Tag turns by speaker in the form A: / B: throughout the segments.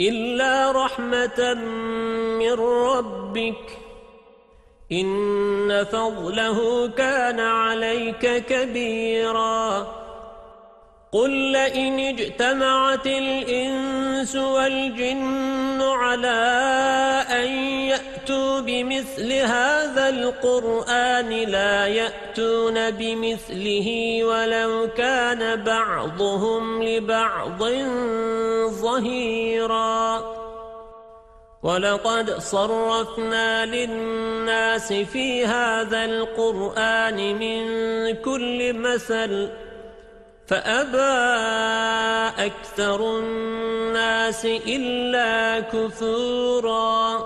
A: إِلَّا رَحْمَةً مِّن رَّبِّكَ. إِنَّ فَضْلَهُ كَانَ عَلَيْكَ كَبِيرًا. قُل لَّئِنِ اجْتَمَعَتِ الْإِنسُ وَالْجِنُّ عَلَىٰ أَن بِمِثْلِ هَٰذَا الْقُرْآنِ لَا يَأْتُونَ بِمِثْلِهِ وَلَوْ كَانَ بَعْضُهُمْ لِبَعْضٍ ظَهِيرًا. وَلَقَدْ صَرَّفْنَا لِلنَّاسِ فِي هَذَا الْقُرْآنِ مِنْ كُلِّ مَثَلٍ فَأَبَى أَكْثَرُ النَّاسِ إِلَّا كُفُورًا.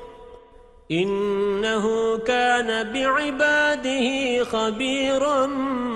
A: إِنَّهُ كَانَ بِعِبَادِهِ خَبِيرًا